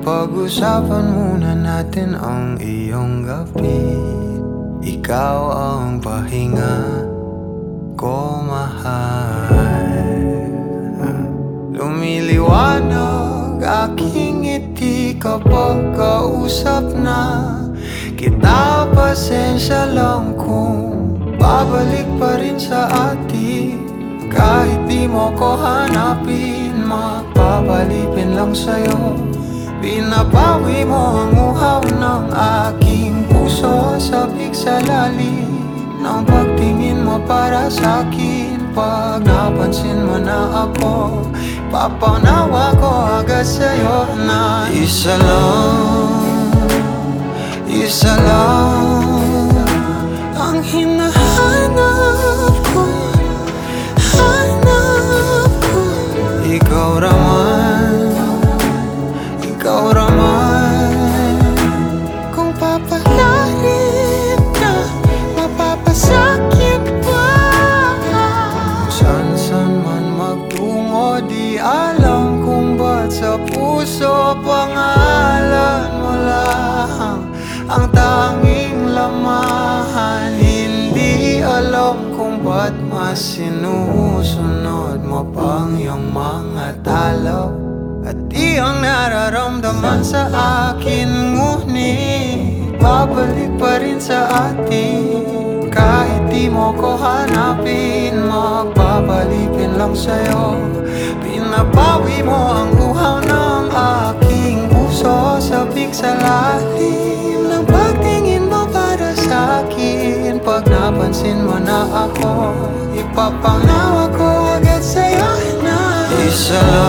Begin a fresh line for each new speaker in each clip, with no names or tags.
Pag-usapan muna natin ang iyong gabi. Ikaw ang pahinga ko mahal. Lumiliwanag aking ngiti kapag kausap na Kita. Pasensya lang kung babalik pa rin sa atin. Kahit di mo ko hanapin Magpapalipin lang sa'yo Binabawi mo ang uhaw ng aking puso Sabik sa lalim ng pagtingin mo para sa akin. Pag napansin mo na ako Papanawa ko agad sa'yo na Isa lang Isa lang. Ang hinahanap ko Hanap ko. Ikaw raman ba't mas sinusunod mo pang iyong mga talo. At ang nararamdaman sa akin Ngunit babalik pa rin sa atin. Kahit di mo ko hanapin Magpapalipin lang sa'yo. Pinabawi mo ang uhaw ng aking puso Sabik sa lalim ako. Ipapanawa ko agad sa'yo na Isa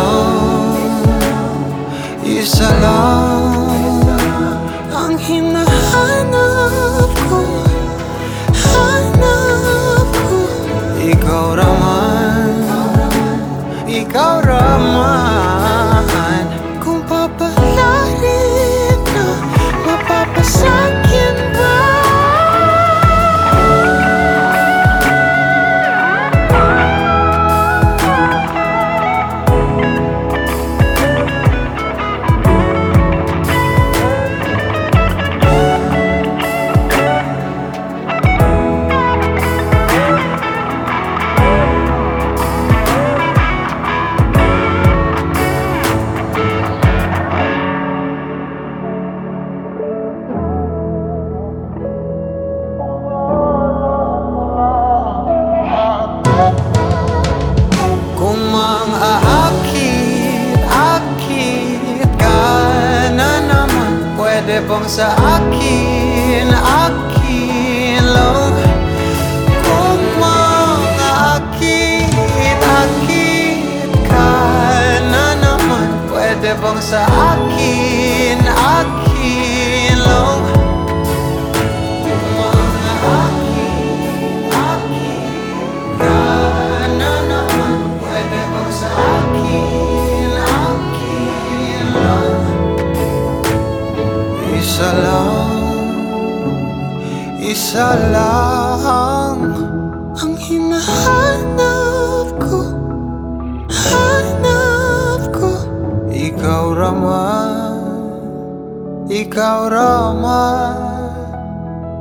bang sa akin, akin lang Kung mang aakit, akit ka na naman Pwede bang sa akin, akin lang Ang hinahanap ko, hanap ko. Ikaw raman, ikaw raman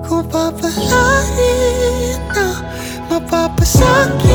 Kung papalarin na mapapasakit pa